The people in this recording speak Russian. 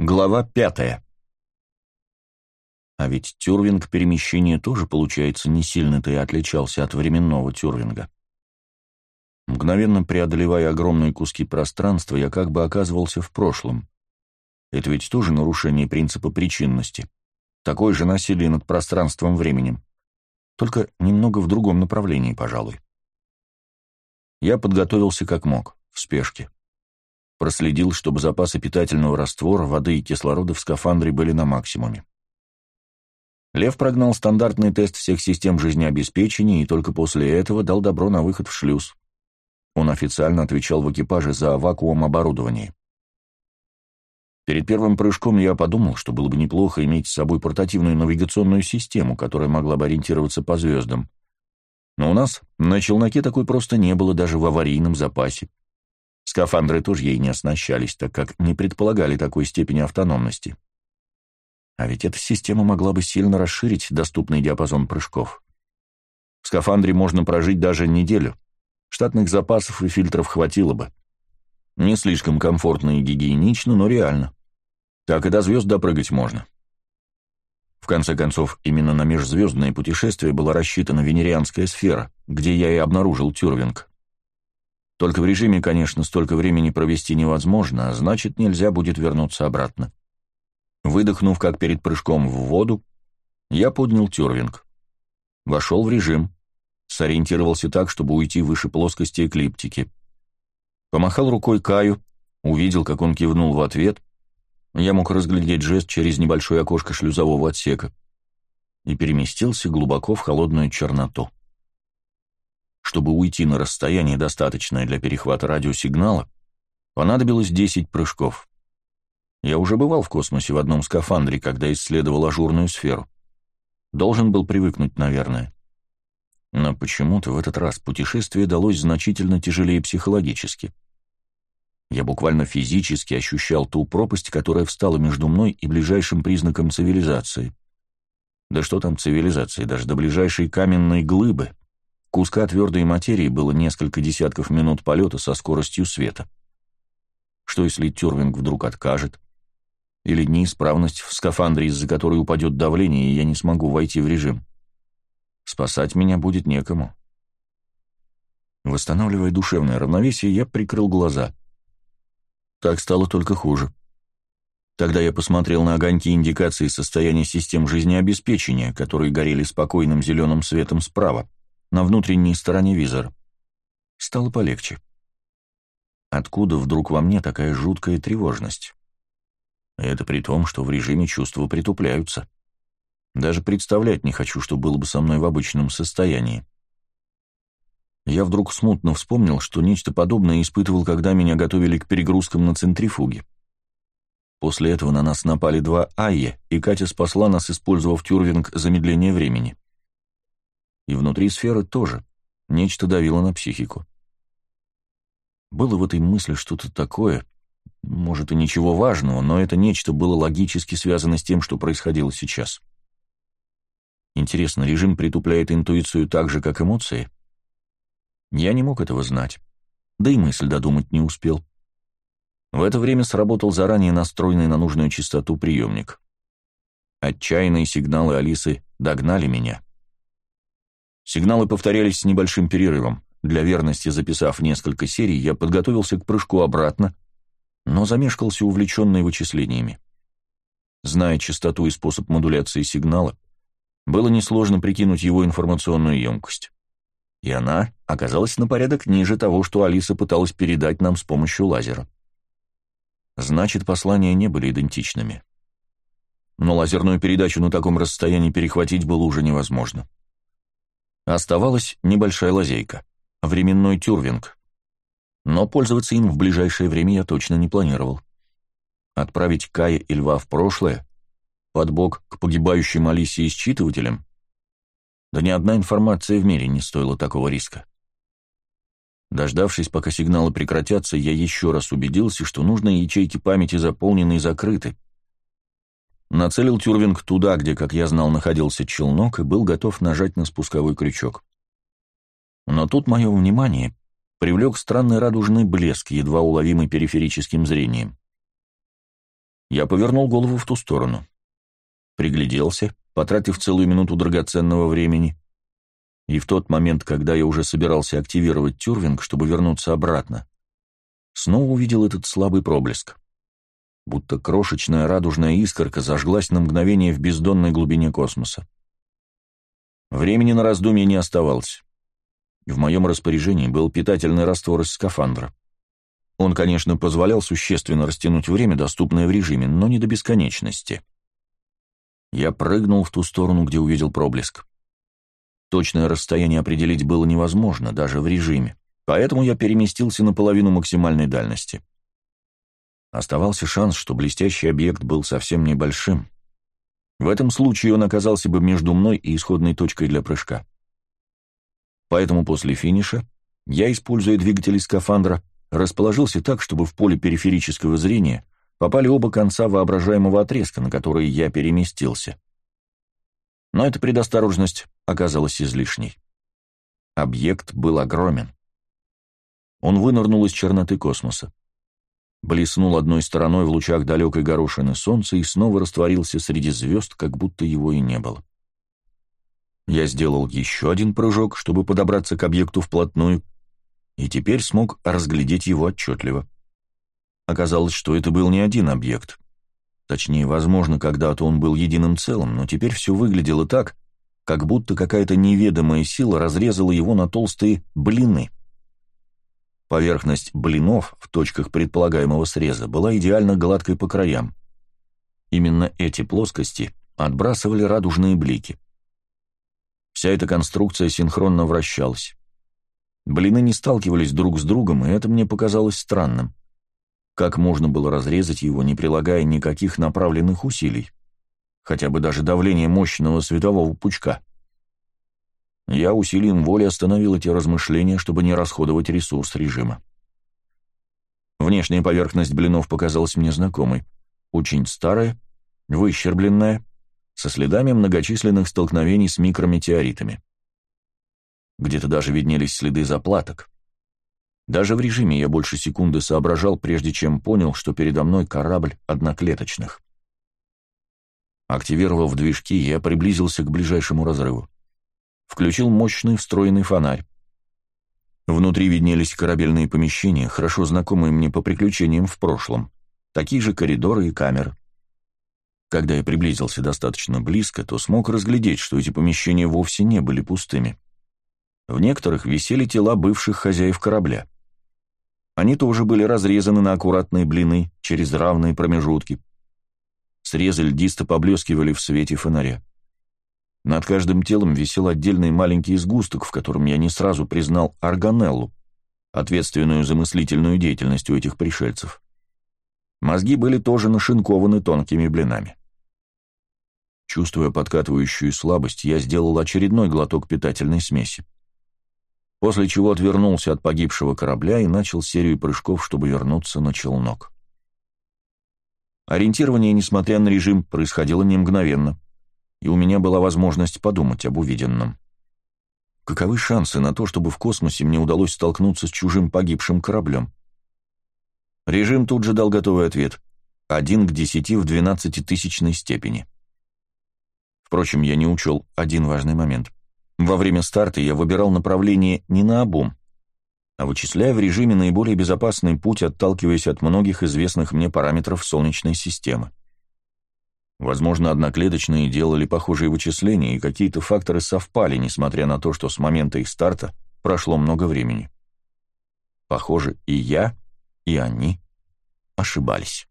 Глава пятая. А ведь тюрвинг перемещения тоже, получается, не сильно-то и отличался от временного тюрвинга. Мгновенно преодолевая огромные куски пространства, я как бы оказывался в прошлом. Это ведь тоже нарушение принципа причинности. Такое же насилие над пространством-временем. Только немного в другом направлении, пожалуй. Я подготовился как мог, в спешке. Проследил, чтобы запасы питательного раствора, воды и кислорода в скафандре были на максимуме. Лев прогнал стандартный тест всех систем жизнеобеспечения и только после этого дал добро на выход в шлюз. Он официально отвечал в экипаже за вакуум оборудование. Перед первым прыжком я подумал, что было бы неплохо иметь с собой портативную навигационную систему, которая могла бы ориентироваться по звездам. Но у нас на челноке такой просто не было даже в аварийном запасе. Скафандры тоже ей не оснащались, так как не предполагали такой степени автономности. А ведь эта система могла бы сильно расширить доступный диапазон прыжков. В скафандре можно прожить даже неделю. Штатных запасов и фильтров хватило бы. Не слишком комфортно и гигиенично, но реально. Так и до звезд допрыгать можно. В конце концов, именно на межзвездное путешествие была рассчитана венерианская сфера, где я и обнаружил Тюрвинг. Только в режиме, конечно, столько времени провести невозможно, а значит, нельзя будет вернуться обратно. Выдохнув, как перед прыжком в воду, я поднял тюрвинг. Вошел в режим, сориентировался так, чтобы уйти выше плоскости эклиптики. Помахал рукой Каю, увидел, как он кивнул в ответ. Я мог разглядеть жест через небольшое окошко шлюзового отсека и переместился глубоко в холодную черноту. Чтобы уйти на расстояние, достаточное для перехвата радиосигнала, понадобилось 10 прыжков. Я уже бывал в космосе в одном скафандре, когда исследовал ажурную сферу. Должен был привыкнуть, наверное. Но почему-то в этот раз путешествие далось значительно тяжелее психологически. Я буквально физически ощущал ту пропасть, которая встала между мной и ближайшим признаком цивилизации. Да что там цивилизации, даже до ближайшей каменной глыбы, Куска твердой материи было несколько десятков минут полета со скоростью света. Что если Тюрвинг вдруг откажет? Или неисправность в скафандре, из-за которой упадет давление, и я не смогу войти в режим? Спасать меня будет некому. Восстанавливая душевное равновесие, я прикрыл глаза. Так стало только хуже. Тогда я посмотрел на огоньки индикации состояния систем жизнеобеспечения, которые горели спокойным зеленым светом справа на внутренней стороне визора. Стало полегче. Откуда вдруг во мне такая жуткая тревожность? Это при том, что в режиме чувства притупляются. Даже представлять не хочу, что было бы со мной в обычном состоянии. Я вдруг смутно вспомнил, что нечто подобное испытывал, когда меня готовили к перегрузкам на центрифуге. После этого на нас напали два Айе, и Катя спасла нас, использовав тюрвинг замедления времени. И внутри сферы тоже. Нечто давило на психику. Было в этой мысли что-то такое, может и ничего важного, но это нечто было логически связано с тем, что происходило сейчас. Интересно, режим притупляет интуицию так же, как эмоции? Я не мог этого знать, да и мысль додумать не успел. В это время сработал заранее настроенный на нужную частоту приемник. Отчаянные сигналы Алисы догнали меня. Сигналы повторялись с небольшим перерывом. Для верности записав несколько серий, я подготовился к прыжку обратно, но замешкался увлеченный вычислениями. Зная частоту и способ модуляции сигнала, было несложно прикинуть его информационную емкость. И она оказалась на порядок ниже того, что Алиса пыталась передать нам с помощью лазера. Значит, послания не были идентичными. Но лазерную передачу на таком расстоянии перехватить было уже невозможно. Оставалась небольшая лазейка — временной тюрвинг. Но пользоваться им в ближайшее время я точно не планировал. Отправить Кая и Льва в прошлое, под бок к погибающим Алисе и считывателям? Да ни одна информация в мире не стоила такого риска. Дождавшись, пока сигналы прекратятся, я еще раз убедился, что нужные ячейки памяти заполнены и закрыты, Нацелил Тюрвинг туда, где, как я знал, находился челнок, и был готов нажать на спусковой крючок. Но тут мое внимание привлек странный радужный блеск, едва уловимый периферическим зрением. Я повернул голову в ту сторону. Пригляделся, потратив целую минуту драгоценного времени. И в тот момент, когда я уже собирался активировать тюрвинг, чтобы вернуться обратно, снова увидел этот слабый проблеск. Будто крошечная радужная искорка зажглась на мгновение в бездонной глубине космоса. Времени на раздумье не оставалось. В моем распоряжении был питательный раствор из скафандра. Он, конечно, позволял существенно растянуть время, доступное в режиме, но не до бесконечности. Я прыгнул в ту сторону, где увидел проблеск. Точное расстояние определить было невозможно, даже в режиме, поэтому я переместился на половину максимальной дальности. Оставался шанс, что блестящий объект был совсем небольшим. В этом случае он оказался бы между мной и исходной точкой для прыжка. Поэтому после финиша я, используя двигатели скафандра, расположился так, чтобы в поле периферического зрения попали оба конца воображаемого отрезка, на который я переместился. Но эта предосторожность оказалась излишней. Объект был огромен. Он вынырнул из черноты космоса. Блеснул одной стороной в лучах далекой горошины солнца и снова растворился среди звезд, как будто его и не было. Я сделал еще один прыжок, чтобы подобраться к объекту вплотную, и теперь смог разглядеть его отчетливо. Оказалось, что это был не один объект. Точнее, возможно, когда-то он был единым целым, но теперь все выглядело так, как будто какая-то неведомая сила разрезала его на толстые блины. Поверхность блинов в точках предполагаемого среза была идеально гладкой по краям. Именно эти плоскости отбрасывали радужные блики. Вся эта конструкция синхронно вращалась. Блины не сталкивались друг с другом, и это мне показалось странным. Как можно было разрезать его, не прилагая никаких направленных усилий? Хотя бы даже давление мощного светового пучка. Я усилием воли остановил эти размышления, чтобы не расходовать ресурс режима. Внешняя поверхность блинов показалась мне знакомой. Очень старая, выщербленная, со следами многочисленных столкновений с микрометеоритами. Где-то даже виднелись следы заплаток. Даже в режиме я больше секунды соображал, прежде чем понял, что передо мной корабль одноклеточных. Активировав движки, я приблизился к ближайшему разрыву. Включил мощный встроенный фонарь. Внутри виднелись корабельные помещения, хорошо знакомые мне по приключениям в прошлом. Такие же коридоры и камеры. Когда я приблизился достаточно близко, то смог разглядеть, что эти помещения вовсе не были пустыми. В некоторых висели тела бывших хозяев корабля. Они тоже были разрезаны на аккуратные блины через равные промежутки. Срезы льдисто поблескивали в свете фонаря. Над каждым телом висел отдельный маленький сгусток, в котором я не сразу признал органеллу, ответственную за мыслительную деятельность у этих пришельцев. Мозги были тоже нашинкованы тонкими блинами. Чувствуя подкатывающую слабость, я сделал очередной глоток питательной смеси после чего отвернулся от погибшего корабля и начал серию прыжков, чтобы вернуться на челнок. Ориентирование, несмотря на режим, происходило не мгновенно, и у меня была возможность подумать об увиденном. Каковы шансы на то, чтобы в космосе мне удалось столкнуться с чужим погибшим кораблем? Режим тут же дал готовый ответ. Один к десяти в двенадцатитысячной степени. Впрочем, я не учел один важный момент. Во время старта я выбирал направление не на обум, а вычисляя в режиме наиболее безопасный путь, отталкиваясь от многих известных мне параметров Солнечной системы. Возможно, одноклеточные делали похожие вычисления, и какие-то факторы совпали, несмотря на то, что с момента их старта прошло много времени. Похоже, и я, и они ошибались.